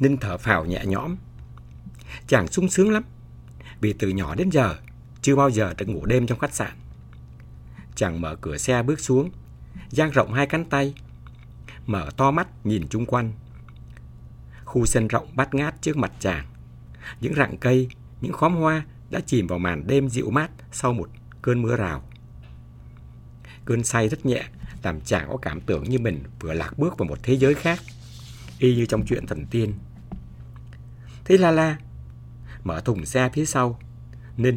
Ninh thở phào nhẹ nhõm. Chàng sung sướng lắm, vì từ nhỏ đến giờ chưa bao giờ được ngủ đêm trong khách sạn. Chàng mở cửa xe bước xuống, dang rộng hai cánh tay, mở to mắt nhìn chung quanh. Khu sân rộng bát ngát trước mặt chàng, những rặng cây, những khóm hoa đã chìm vào màn đêm dịu mát sau một cơn mưa rào. Cơn say rất nhẹ làm chàng có cảm tưởng như mình vừa lạc bước vào một thế giới khác, y như trong chuyện thần tiên. Thế La La mở thùng xe phía sau, Ninh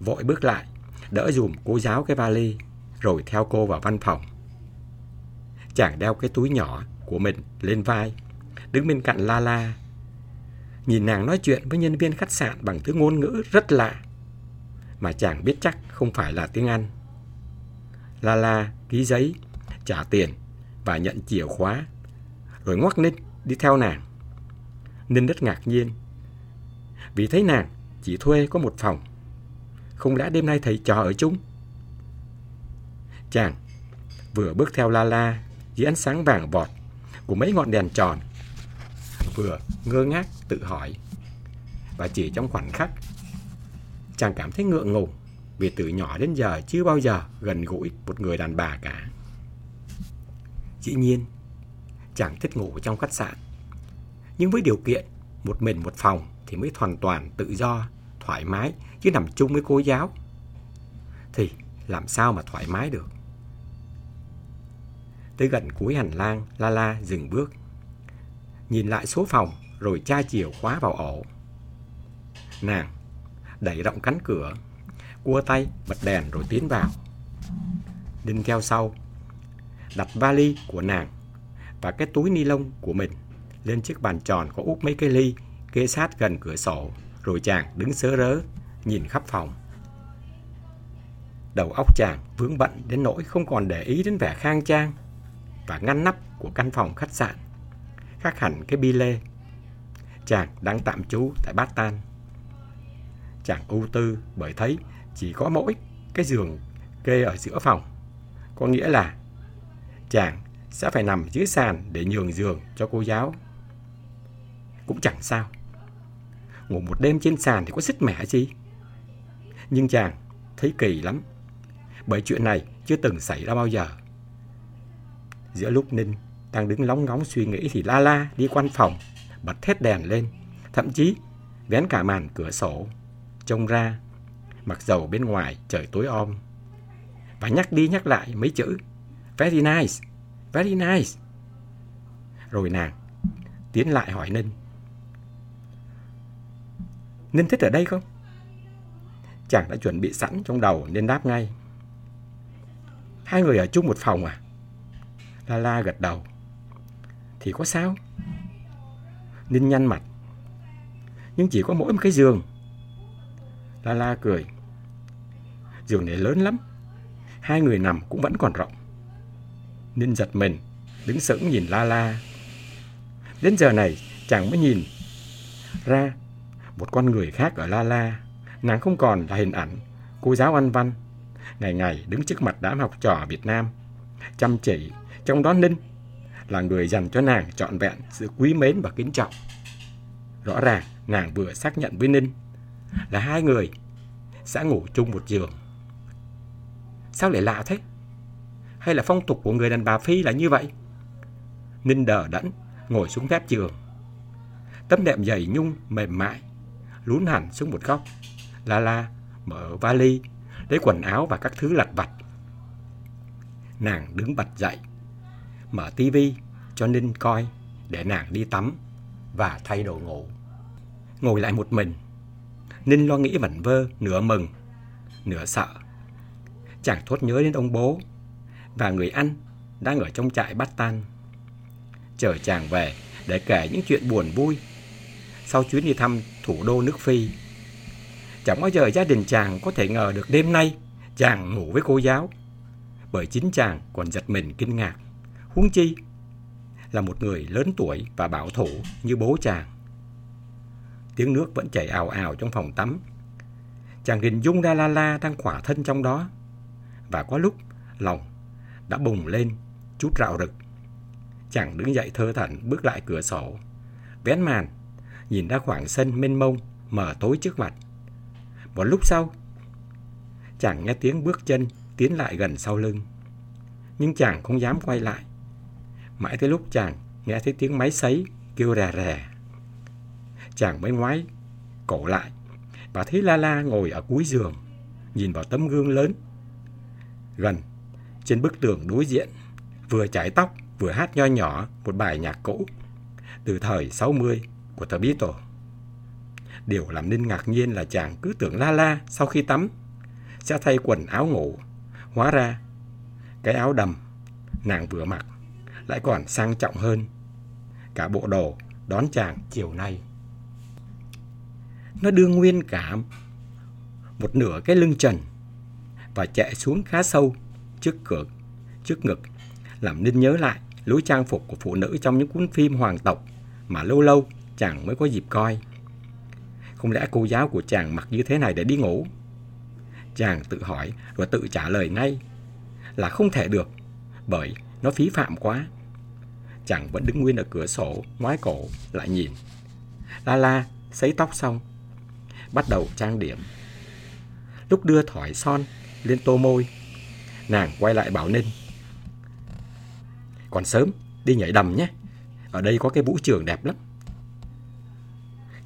vội bước lại, đỡ dùm cô giáo cái vali, rồi theo cô vào văn phòng. Chàng đeo cái túi nhỏ của mình lên vai, đứng bên cạnh La La. Nhìn nàng nói chuyện với nhân viên khách sạn bằng thứ ngôn ngữ rất lạ, mà chàng biết chắc không phải là tiếng Anh. La La ký giấy, trả tiền và nhận chìa khóa, rồi ngoắc Ninh đi theo nàng. Ninh rất ngạc nhiên, vì thấy nàng chỉ thuê có một phòng. Không lẽ đêm nay thầy trò ở chung? Chàng vừa bước theo La La dưới ánh sáng vàng vọt của mấy ngọn đèn tròn, vừa ngơ ngác tự hỏi. Và chỉ trong khoảnh khắc, chàng cảm thấy ngượng ngùng vì từ nhỏ đến giờ chưa bao giờ gần gũi một người đàn bà cả. Dĩ nhiên, chàng thích ngủ trong khách sạn. Nhưng với điều kiện một mình một phòng thì mới hoàn toàn tự do, thoải mái chứ nằm chung với cô giáo. Thì làm sao mà thoải mái được? Tới gần cuối hành lang, La La dừng bước. Nhìn lại số phòng rồi tra chìa khóa vào ổ. Nàng đẩy rộng cánh cửa, cua tay bật đèn rồi tiến vào. Đinh theo sau, đặt vali của nàng và cái túi ni lông của mình lên chiếc bàn tròn có úp mấy cái ly kê sát gần cửa sổ, rồi chàng đứng sớ rớ, nhìn khắp phòng. Đầu óc chàng vướng bận đến nỗi không còn để ý đến vẻ khang trang và ngăn nắp của căn phòng khách sạn, khác hẳn cái bi lê. Chàng đang tạm trú tại Bát Tan. Chàng ưu tư bởi thấy chỉ có mỗi cái giường kê ở giữa phòng. Có nghĩa là chàng sẽ phải nằm dưới sàn để nhường giường cho cô giáo. Cũng chẳng sao. Ngủ một đêm trên sàn thì có sức mẻ gì. Nhưng chàng thấy kỳ lắm. Bởi chuyện này chưa từng xảy ra bao giờ. Giữa lúc Ninh đang đứng lóng ngóng suy nghĩ thì La La đi quanh phòng, bật hết đèn lên, thậm chí vén cả màn cửa sổ, trông ra, mặc dầu bên ngoài trời tối om. Và nhắc đi nhắc lại mấy chữ Very nice, very nice. Rồi nàng tiến lại hỏi Ninh. Ninh thích ở đây không? Chàng đã chuẩn bị sẵn trong đầu nên đáp ngay. Hai người ở chung một phòng à? La La gật đầu. Thì có sao? Ninh nhăn mặt. Nhưng chỉ có mỗi một cái giường. La La cười. Giường này lớn lắm. Hai người nằm cũng vẫn còn rộng. Ninh giật mình, đứng sững nhìn La La. Đến giờ này, chàng mới nhìn ra một con người khác ở La La. Nàng không còn là hình ảnh cô giáo anh văn, ngày ngày đứng trước mặt đám học trò Việt Nam, chăm chỉ, trong đó Ninh là người dành cho nàng trọn vẹn sự quý mến và kính trọng. Rõ ràng nàng vừa xác nhận với Ninh là hai người sẽ ngủ chung một giường. Sao lại lạ thế? Hay là phong tục của người đàn bà Phi là như vậy? Ninh đờ đẫn ngồi xuống mép giường. Tấm đệm dày nhung mềm mại lún hẳn xuống một góc. La La mở vali, lấy quần áo và các thứ lặt vặt. Nàng đứng bật dậy, mở tivi cho Ninh coi để nàng đi tắm và thay đồ ngủ. Ngồi lại một mình, Ninh lo nghĩ vẩn vơ, nửa mừng, nửa sợ. Chàng thốt nhớ đến ông bố và người anh đang ở trong trại bắt tan. Chờ chàng về để kể những chuyện buồn vui sau chuyến đi thăm thủ đô nước Phi. Chẳng bao giờ gia đình chàng có thể ngờ được đêm nay chàng ngủ với cô giáo. Bởi chính chàng còn giật mình kinh ngạc. Huống chi là một người lớn tuổi và bảo thủ như bố chàng. Tiếng nước vẫn chảy ào ào trong phòng tắm. Chàng hình dung ra La La đang khỏa thân trong đó. Và có lúc lòng đã bùng lên chút rạo rực. Chàng đứng dậy thơ thẩn bước lại cửa sổ vén màn, nhìn ra khoảng sân mênh mông, mở tối trước mặt. Một lúc sau, chàng nghe tiếng bước chân tiến lại gần sau lưng. Nhưng chàng không dám quay lại. Mãi tới lúc chàng nghe thấy tiếng máy sấy kêu rè rè. Chàng mới ngoái cổ lại và thấy La La ngồi ở cuối giường, nhìn vào tấm gương lớn. Gần, trên bức tường đối diện, vừa chải tóc vừa hát nho nhỏ một bài nhạc cũ từ thời 60 của The Điều làm Ninh ngạc nhiên là chàng cứ tưởng La La sau khi tắm sẽ thay quần áo ngủ. Hóa ra, cái áo đầm nàng vừa mặc lại còn sang trọng hơn. Cả bộ đồ đón chàng chiều nay. Nó đưa nguyên cả một nửa cái lưng trần và chạy xuống khá sâu trước cửa, trước ngực, làm Ninh nhớ lại lối trang phục của phụ nữ trong những cuốn phim hoàng tộc mà lâu lâu chàng mới có dịp coi. Không lẽ cô giáo của chàng mặc như thế này để đi ngủ? Chàng tự hỏi và tự trả lời ngay là không thể được bởi nó phí phạm quá. Chàng vẫn đứng nguyên ở cửa sổ, ngoái cổ, lại nhìn. La la, sấy tóc xong, bắt đầu trang điểm. Lúc đưa thỏi son lên tô môi, nàng quay lại bảo Ninh. Còn sớm, đi nhảy đầm nhé. Ở đây có cái vũ trường đẹp lắm.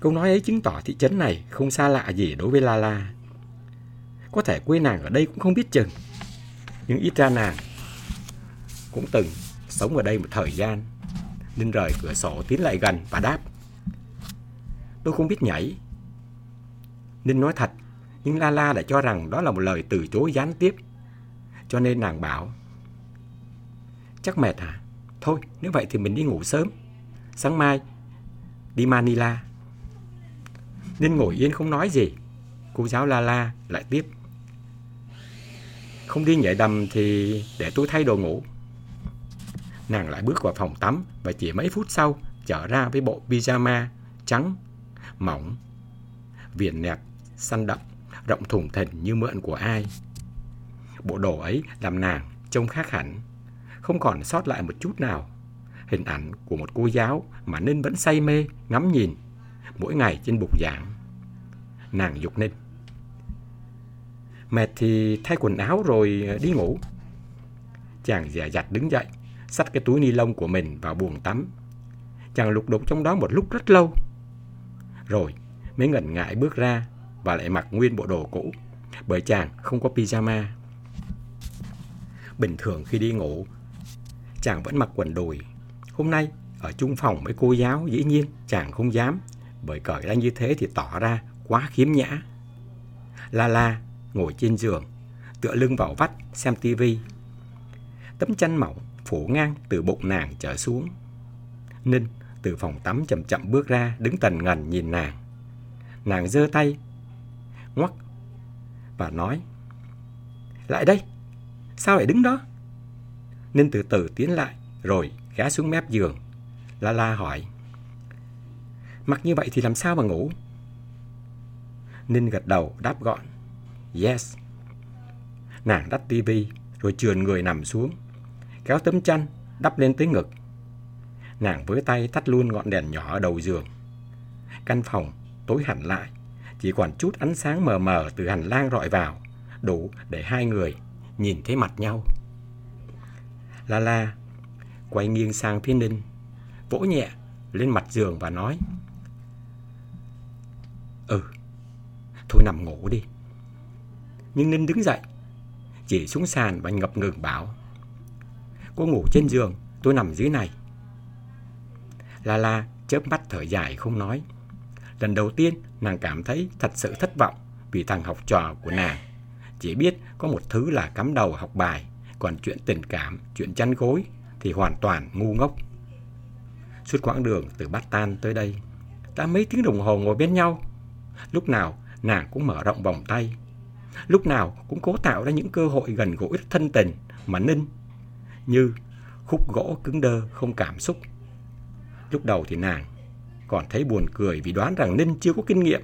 Câu nói ấy chứng tỏ thị trấn này không xa lạ gì đối với La La. Có thể quê nàng ở đây cũng không biết chừng. Nhưng ít ra nàng cũng từng sống ở đây một thời gian. Nên rời cửa sổ tiến lại gần và đáp. Tôi không biết nhảy. Ninh nói thật, nhưng La La đã cho rằng đó là một lời từ chối gián tiếp. Cho nên nàng bảo, chắc mệt à? Thôi, nếu vậy thì mình đi ngủ sớm. Sáng mai, đi Manila. Ninh ngồi yên không nói gì. Cô giáo La La lại tiếp. Không đi nhảy đầm thì để tôi thay đồ ngủ. Nàng lại bước vào phòng tắm và chỉ mấy phút sau trở ra với bộ pyjama trắng, mỏng, viền nẹp, xanh đậm, rộng thùng thình như mượn của ai. Bộ đồ ấy làm nàng trông khác hẳn, không còn sót lại một chút nào. Hình ảnh của một cô giáo mà Ninh vẫn say mê, ngắm nhìn, mỗi ngày trên bục giảng. Nàng dục Ninh. Mệt thì thay quần áo rồi đi ngủ. Chàng dè dặt đứng dậy, xách cái túi ni lông của mình vào buồng tắm. Chàng lục đục trong đó một lúc rất lâu. Rồi mới ngần ngại bước ra và lại mặc nguyên bộ đồ cũ, bởi chàng không có pyjama. Bình thường khi đi ngủ, chàng vẫn mặc quần đùi. Hôm nay, ở chung phòng với cô giáo, dĩ nhiên chàng không dám, bởi cởi ra như thế thì tỏ ra quá khiếm nhã. La La ngồi trên giường, tựa lưng vào vách xem tivi. Tấm chăn mỏng phủ ngang từ bụng nàng trở xuống. Ninh từ phòng tắm chậm chậm bước ra, đứng tần ngần nhìn nàng. Nàng giơ tay, ngoắc và nói Lại đây, sao lại đứng đó? Ninh từ từ tiến lại, rồi gá xuống mép giường. La La hỏi Mặc như vậy thì làm sao mà ngủ? Ninh gật đầu, đáp gọn, Yes. Nàng đắt tivi, rồi trườn người nằm xuống, Kéo tấm chăn, đắp lên tới ngực. Nàng với tay tắt luôn ngọn đèn nhỏ ở đầu giường. Căn phòng tối hẳn lại, Chỉ còn chút ánh sáng mờ mờ từ hành lang rọi vào, Đủ để hai người nhìn thấy mặt nhau. La La quay nghiêng sang phía Ninh, Vỗ nhẹ lên mặt giường và nói Ừ Thôi nằm ngủ đi. Nhưng Ninh đứng dậy Chỉ xuống sàn và ngập ngừng bảo Cô ngủ trên giường Tôi nằm dưới này. La La chớp mắt thở dài không nói. Lần đầu tiên nàng cảm thấy thật sự thất vọng Vì thằng học trò của nàng. Chỉ biết có một thứ là cắm đầu học bài Còn chuyện tình cảm, chuyện chăn gối Thì hoàn toàn ngu ngốc. Suốt quãng đường từ Bát Tan tới đây Đã mấy tiếng đồng hồ ngồi bên nhau Lúc nào, nàng cũng mở rộng vòng tay. Lúc nào cũng cố tạo ra những cơ hội gần gũi thân tình mà Ninh, như khúc gỗ cứng đơ không cảm xúc. Lúc đầu thì nàng còn thấy buồn cười vì đoán rằng Ninh chưa có kinh nghiệm.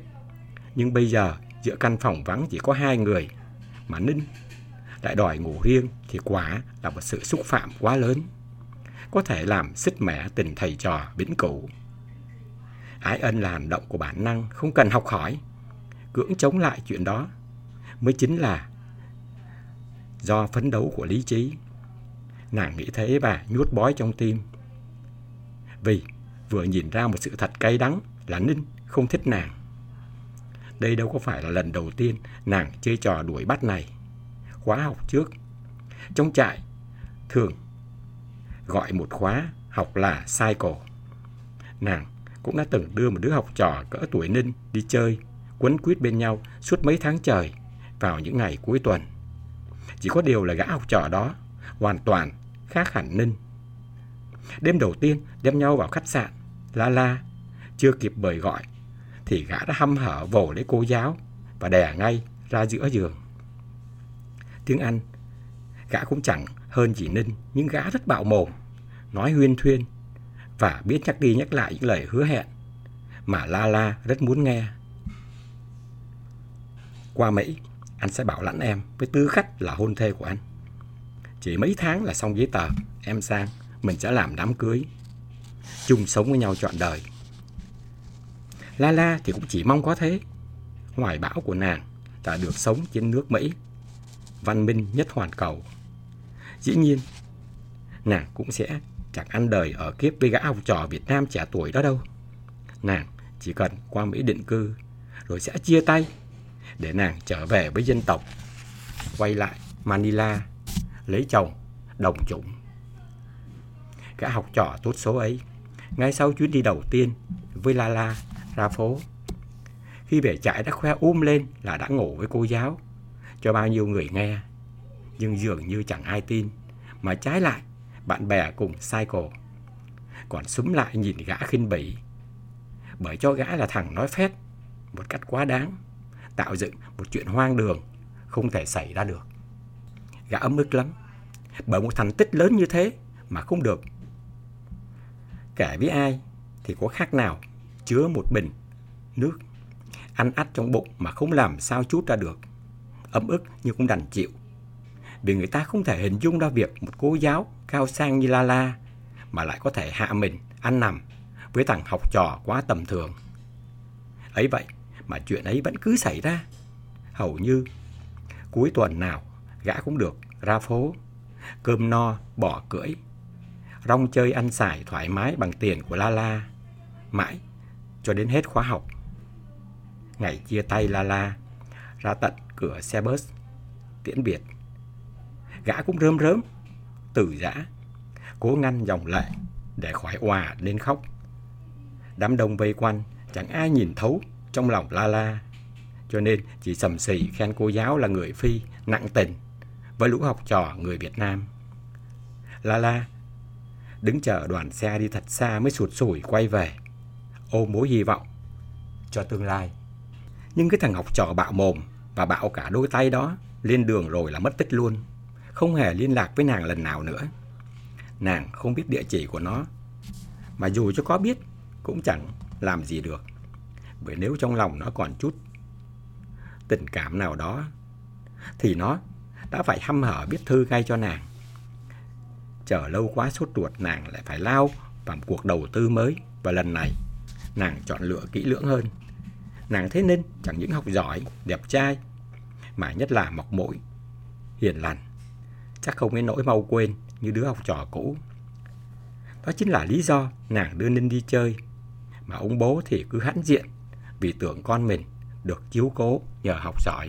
Nhưng bây giờ, giữa căn phòng vắng chỉ có hai người mà Ninh lại đòi ngủ riêng thì quả là một sự xúc phạm quá lớn. Có thể làm xích mẻ tình thầy trò vĩnh cửu. Ái ân là hành động của bản năng, không cần học hỏi. Cưỡng chống lại chuyện đó mới chính là do phấn đấu của lý trí. Nàng nghĩ thế và nhuốt bói trong tim. Vì vừa nhìn ra một sự thật cay đắng là Ninh không thích nàng. Đây đâu có phải là lần đầu tiên nàng chơi trò đuổi bắt này. Khóa học trước, trong trại, thường gọi một khóa học là cycle. Nàng cũng đã từng đưa một đứa học trò cỡ tuổi Ninh đi chơi, quấn quýt bên nhau suốt mấy tháng trời vào những ngày cuối tuần. Chỉ có điều là gã học trò đó hoàn toàn khác hẳn Ninh. Đêm đầu tiên đem nhau vào khách sạn, la la, chưa kịp bời gọi, thì gã đã hăm hở vồ lấy cô giáo và đè ngay ra giữa giường. Tiếng Anh, gã cũng chẳng hơn gì Ninh, nhưng gã rất bạo mồm, nói huyên thuyên và biết nhắc đi nhắc lại những lời hứa hẹn mà La La rất muốn nghe. Qua Mỹ, anh sẽ bảo lãnh em với tư cách là hôn thê của anh. Chỉ mấy tháng là xong giấy tờ, em sang, mình sẽ làm đám cưới. Chung sống với nhau trọn đời. La La thì cũng chỉ mong có thế. Hoài bão của nàng đã được sống trên nước Mỹ, văn minh nhất hoàn cầu. Dĩ nhiên, nàng cũng sẽ chẳng ăn đời ở kiếp với gã học trò Việt Nam trẻ tuổi đó đâu. Nàng chỉ cần qua Mỹ định cư, rồi sẽ chia tay để nàng trở về với dân tộc, quay lại Manila, lấy chồng, đồng chủng. Gã học trò tốt số ấy, ngay sau chuyến đi đầu tiên với Lala ra phố. Khi về trại đã khoe um lên là đã ngủ với cô giáo, cho bao nhiêu người nghe. Nhưng dường như chẳng ai tin, mà trái lại, bạn bè cùng cycle. Còn súng lại nhìn gã khinh bỉ, bởi cho gã là thằng nói phét một cách quá đáng tạo dựng một chuyện hoang đường không thể xảy ra được. Gã ấm ức lắm, bởi một thành tích lớn như thế mà không được. Kể với ai thì có khác nào chứa một bình nước ăn ắt trong bụng mà không làm sao chút ra được. Ấm ức nhưng cũng đành chịu. Vì người ta không thể hình dung ra việc một cô giáo cao sang như La La mà lại có thể hạ mình ăn nằm với thằng học trò quá tầm thường. Ấy vậy, mà chuyện ấy vẫn cứ xảy ra. Hầu như cuối tuần nào gã cũng được ra phố, cơm no, bỏ cưỡi, rong chơi ăn xài thoải mái bằng tiền của La La, mãi cho đến hết khóa học. Ngày chia tay La La, ra tận cửa xe bus, tiễn biệt. Gã cũng rơm rớm, từ giã, cố ngăn dòng lệ để khỏi òa lên khóc. Đám đông vây quanh, chẳng ai nhìn thấu trong lòng La La. Cho nên chỉ sầm sì khen cô giáo là người Phi, nặng tình, với lũ học trò người Việt Nam. La La đứng chờ đoàn xe đi thật xa mới sụt sùi quay về, ôm mối hy vọng cho tương lai. Nhưng cái thằng học trò bạo mồm và bạo cả đôi tay đó lên đường rồi là mất tích luôn, không hề liên lạc với nàng lần nào nữa. Nàng không biết địa chỉ của nó, mà dù cho có biết cũng chẳng làm gì được. Bởi nếu trong lòng nó còn chút tình cảm nào đó, thì nó đã phải hăm hở viết thư ngay cho nàng. Chờ lâu quá sốt ruột nàng lại phải lao vào một cuộc đầu tư mới và lần này nàng chọn lựa kỹ lưỡng hơn. Nàng thế nên chẳng những học giỏi, đẹp trai, mà nhất là mọc mũi, hiền lành. Chắc không đến nỗi mau quên như đứa học trò cũ. Đó chính là lý do nàng đưa Ninh đi chơi, mà ông bố thì cứ hãnh diện vì tưởng con mình được chiếu cố nhờ học giỏi.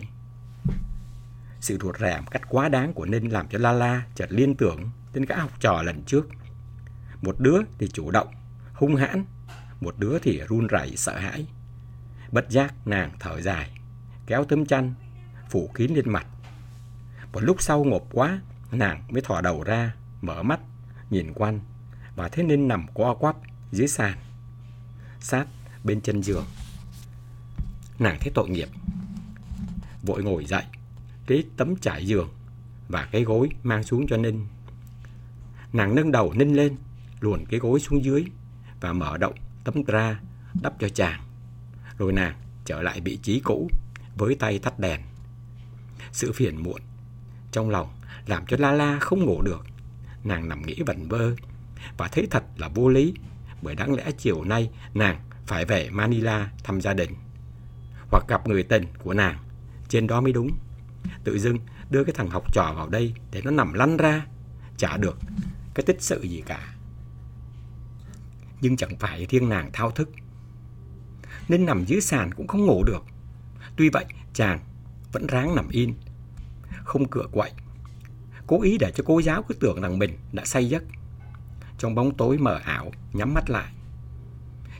Sự ruột rè một cách quá đáng của Ninh làm cho La La chợt liên tưởng đến cả học trò lần trước. Một đứa thì chủ động, hung hãn, một đứa thì run rẩy sợ hãi. Bất giác nàng thở dài, kéo tấm chăn, phủ kín lên mặt. Một lúc sau ngộp quá, nàng mới thò đầu ra, mở mắt, nhìn quanh, và thấy Ninh nằm co quắp dưới sàn, sát bên chân giường. Nàng thấy tội nghiệp Vội ngồi dậy Cái tấm trải giường Và cái gối mang xuống cho Ninh. Nàng nâng đầu Ninh lên Luồn cái gối xuống dưới Và mở động tấm ra Đắp cho chàng. Rồi nàng trở lại vị trí cũ Với tay tắt đèn. Sự phiền muộn Trong lòng làm cho La La không ngủ được Nàng nằm nghĩ vẩn vơ Và thấy thật là vô lý Bởi đáng lẽ chiều nay nàng phải về Manila thăm gia đình hoặc gặp người tình của nàng trên đó mới đúng. Tự dưng đưa cái thằng học trò vào đây để nó nằm lăn ra, chả được cái tích sự gì cả. Nhưng chẳng phải riêng nàng thao thức, nên nằm dưới sàn cũng không ngủ được. Tuy vậy, chàng vẫn ráng nằm in, không cửa quậy, cố ý để cho cô giáo cứ tưởng rằng mình đã say giấc. Trong bóng tối mờ ảo, nhắm mắt lại.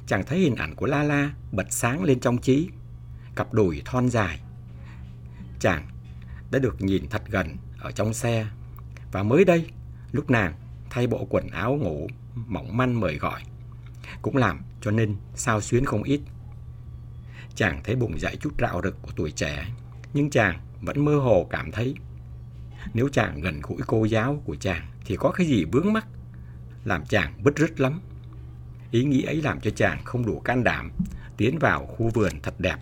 Chàng thấy hình ảnh của La La bật sáng lên trong trí, cặp đùi thon dài. Chàng đã được nhìn thật gần ở trong xe. Và mới đây, lúc nàng thay bộ quần áo ngủ mỏng manh mời gọi, cũng làm cho Ninh sao xuyến không ít. Chàng thấy bụng dậy chút rạo rực của tuổi trẻ, nhưng chàng vẫn mơ hồ cảm thấy nếu chàng gần gũi cô giáo của chàng thì có cái gì vướng mắc, làm chàng bứt rứt lắm. Ý nghĩ ấy làm cho chàng không đủ can đảm tiến vào khu vườn thật đẹp,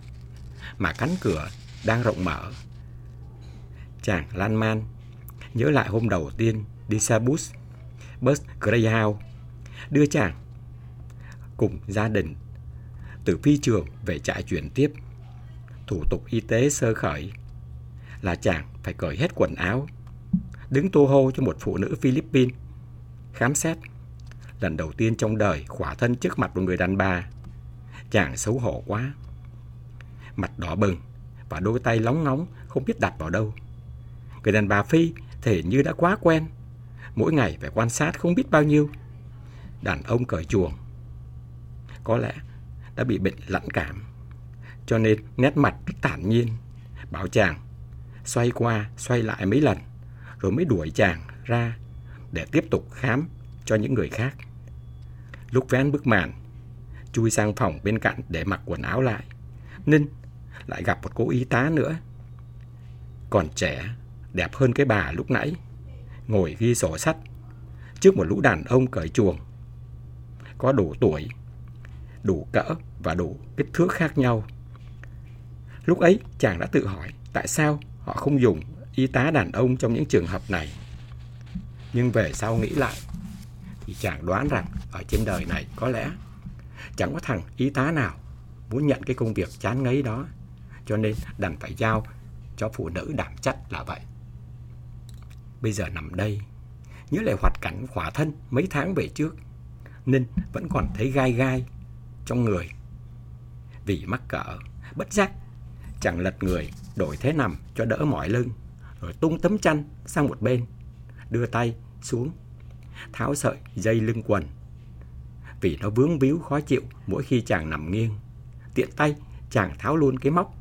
mà cánh cửa đang rộng mở. Chàng lan man, nhớ lại hôm đầu tiên đi xe bus, bus Greyhound, đưa chàng cùng gia đình từ phi trường về trại chuyển tiếp. Thủ tục y tế sơ khởi là chàng phải cởi hết quần áo, đứng tô hô cho một phụ nữ Philippines. Khám xét, lần đầu tiên trong đời khỏa thân trước mặt một người đàn bà. Chàng xấu hổ quá. Mặt đỏ bừng và đôi tay lóng ngóng không biết đặt vào đâu. Người đàn bà Phi thể như đã quá quen. Mỗi ngày phải quan sát không biết bao nhiêu. Đàn ông cởi chuồng. Có lẽ đã bị bệnh lặn cảm. Cho nên nét mặt rất thản nhiên. Bảo chàng xoay qua xoay lại mấy lần rồi mới đuổi chàng ra để tiếp tục khám cho những người khác. Lúc vén bức màn, chui sang phòng bên cạnh để mặc quần áo lại. Ninh lại gặp một cô y tá nữa. Còn trẻ, đẹp hơn cái bà lúc nãy, ngồi ghi sổ sách trước một lũ đàn ông cởi chuồng. Có đủ tuổi, đủ cỡ và đủ kích thước khác nhau. Lúc ấy chàng đã tự hỏi tại sao họ không dùng y tá đàn ông trong những trường hợp này. Nhưng về sau nghĩ lại thì chàng đoán rằng ở trên đời này có lẽ chẳng có thằng y tá nào muốn nhận cái công việc chán ngấy đó. Cho nên đành phải giao cho phụ nữ đảm trách là vậy. Bây giờ nằm đây, nhớ lại hoạt cảnh khỏa thân mấy tháng về trước, nên vẫn còn thấy gai gai trong người. Vì mắc cỡ, bất giác, chẳng lật người, đổi thế nằm cho đỡ mỏi lưng, rồi tung tấm chăn sang một bên, đưa tay xuống, tháo sợi dây lưng quần. Vì nó vướng víu khó chịu mỗi khi chàng nằm nghiêng. Tiện tay, chàng tháo luôn cái móc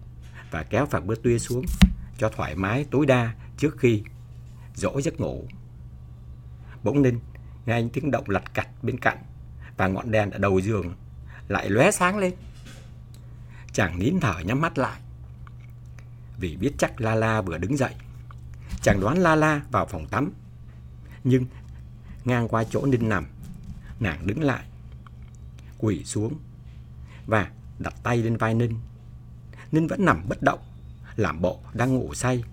và kéo phạt bữa tuya xuống cho thoải mái tối đa trước khi dỗ giấc ngủ. Bỗng ninh, nghe anh tiếng động lặt cạch bên cạnh và ngọn đèn ở đầu giường lại lóe sáng lên. Chàng nín thở nhắm mắt lại. Vì biết chắc La La vừa đứng dậy. Chàng đoán La La vào phòng tắm. Nhưng ngang qua chỗ Ninh nằm, nàng đứng lại, quỳ xuống và đặt tay lên vai Ninh. Ninh vẫn nằm bất động, làm bộ đang ngủ say.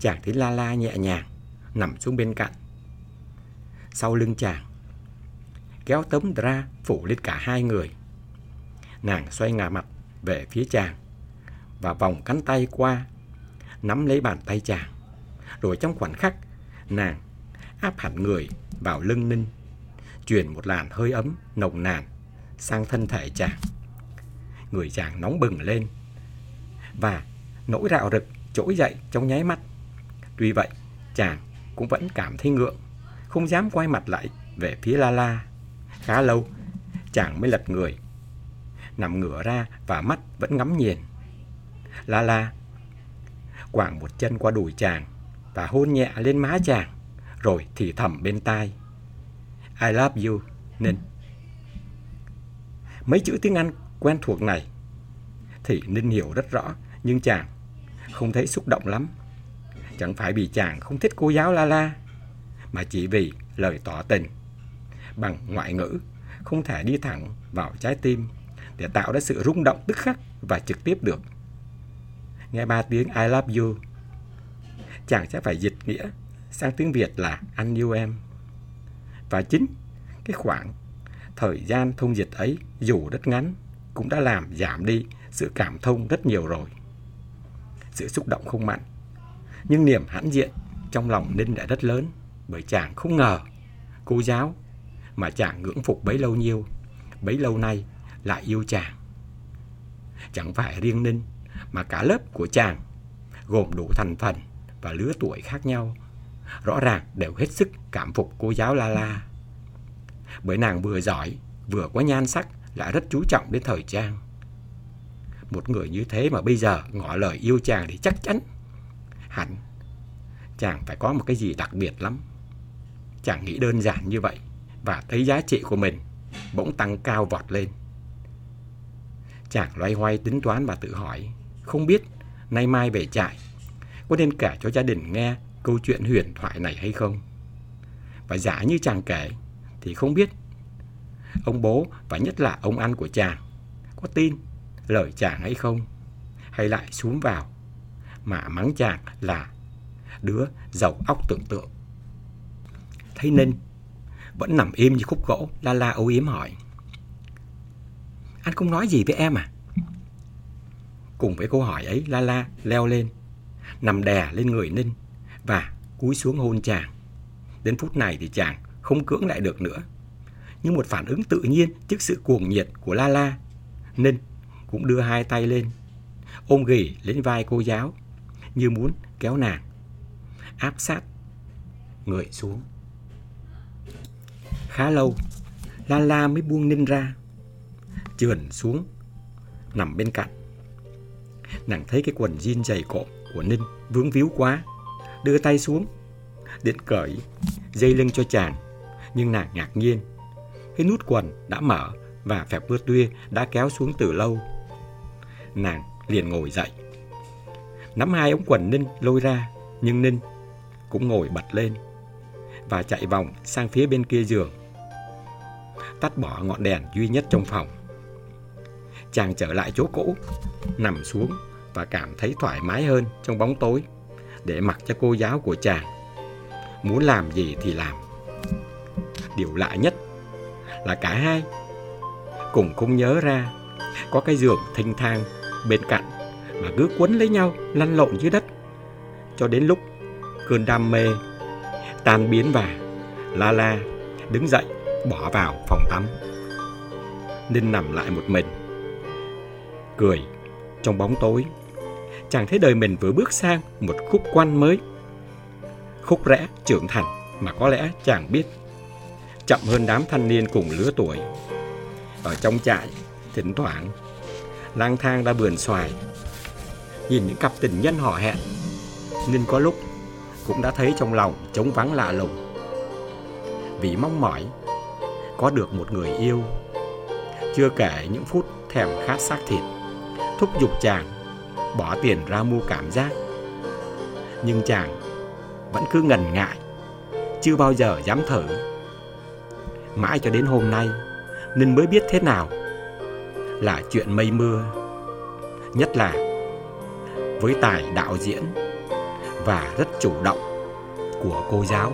Chàng thấy La La nhẹ nhàng nằm xuống bên cạnh. Sau lưng chàng, kéo tấm ra phủ lên cả hai người. Nàng xoay ngả mặt về phía chàng và vòng cánh tay qua, nắm lấy bàn tay chàng. Rồi trong khoảnh khắc, nàng áp hẳn người vào lưng Ninh, truyền một làn hơi ấm nồng nàn sang thân thể chàng. Người chàng nóng bừng lên và nỗi rạo rực trỗi dậy trong nháy mắt. Tuy vậy, chàng cũng vẫn cảm thấy ngượng, không dám quay mặt lại về phía La La. Khá lâu, chàng mới lật người, nằm ngửa ra và mắt vẫn ngắm nhìn. La La quảng một chân qua đùi chàng và hôn nhẹ lên má chàng, rồi thì thầm bên tai. I love you, Ninh. Mấy chữ tiếng Anh quen thuộc này thì Ninh hiểu rất rõ, nhưng chàng không thấy xúc động lắm. Chẳng phải vì chàng không thích cô giáo La La, mà chỉ vì lời tỏ tình. Bằng ngoại ngữ, không thể đi thẳng vào trái tim để tạo ra sự rung động tức khắc và trực tiếp được. Nghe ba tiếng I love you, chàng sẽ phải dịch nghĩa sang tiếng Việt là anh yêu em. Và chính cái khoảng thời gian thông dịch ấy dù rất ngắn cũng đã làm giảm đi sự cảm thông rất nhiều rồi. Sự xúc động không mạnh, nhưng niềm hãnh diện trong lòng Ninh đã rất lớn bởi chàng không ngờ cô giáo mà chàng ngưỡng phục bấy lâu nhiêu, bấy lâu nay lại yêu chàng. Chẳng phải riêng Ninh mà cả lớp của chàng gồm đủ thành phần và lứa tuổi khác nhau rõ ràng đều hết sức cảm phục cô giáo La La. Bởi nàng vừa giỏi, vừa có nhan sắc, lại rất chú trọng đến thời trang. Một người như thế mà bây giờ ngỏ lời yêu chàng thì chắc chắn hẳn chàng phải có một cái gì đặc biệt lắm. Chàng nghĩ đơn giản như vậy và thấy giá trị của mình bỗng tăng cao vọt lên. Chàng loay hoay tính toán và tự hỏi, không biết nay mai về trại có nên kể cho gia đình nghe câu chuyện huyền thoại này hay không. Và giả như chàng kể thì không biết ông bố và nhất là ông ăn của chàng có tin lời chàng hay không hay lại xuống vào mà mắng chàng là đứa giàu óc tưởng tượng. Thấy Ninh vẫn nằm im như khúc gỗ, la la âu yếm hỏi. Anh không nói gì với em à? Cùng với câu hỏi ấy, la la leo lên, nằm đè lên người Ninh và cúi xuống hôn chàng. Đến phút này thì chàng không cưỡng lại được nữa. Như một phản ứng tự nhiên trước sự cuồng nhiệt của La La, Ninh cũng đưa hai tay lên, ôm ghì lên vai cô giáo, như muốn kéo nàng, áp sát người xuống. Khá lâu, La La mới buông Ninh ra, trườn xuống, nằm bên cạnh. Nàng thấy cái quần jean dày cộm của Ninh vướng víu quá, đưa tay xuống, định cởi dây lưng cho chàng. Nhưng nàng ngạc nhiên, cái nút quần đã mở và phẹp vượt tuya đã kéo xuống từ lâu. Nàng liền ngồi dậy, nắm hai ống quần Ninh lôi ra, nhưng Ninh cũng ngồi bật lên và chạy vòng sang phía bên kia giường. Tắt bỏ ngọn đèn duy nhất trong phòng. Chàng trở lại chỗ cũ, nằm xuống và cảm thấy thoải mái hơn trong bóng tối để mặc cho cô giáo của chàng. Muốn làm gì thì làm. Điều lạ nhất là cả hai cùng không nhớ ra có cái giường thanh thang bên cạnh mà cứ quấn lấy nhau lăn lộn dưới đất cho đến lúc cơn đam mê tan biến và la la đứng dậy bỏ vào phòng tắm nên nằm lại một mình cười trong bóng tối chàng thấy đời mình vừa bước sang một khúc quanh mới. Khúc rẽ trưởng thành mà có lẽ chàng biết. Chậm hơn đám thanh niên cùng lứa tuổi. Ở trong trại, thỉnh thoảng, lang thang ra vườn xoài. Nhìn những cặp tình nhân họ hẹn, nên có lúc cũng đã thấy trong lòng trống vắng lạ lùng. Vì mong mỏi có được một người yêu, chưa kể những phút thèm khát xác thịt, thúc giục chàng bỏ tiền ra mua cảm giác. Nhưng chàng vẫn cứ ngần ngại, chưa bao giờ dám thử. Mãi cho đến hôm nay, nên mới biết thế nào là chuyện mây mưa. Nhất là với tài đạo diễn và rất chủ động của cô giáo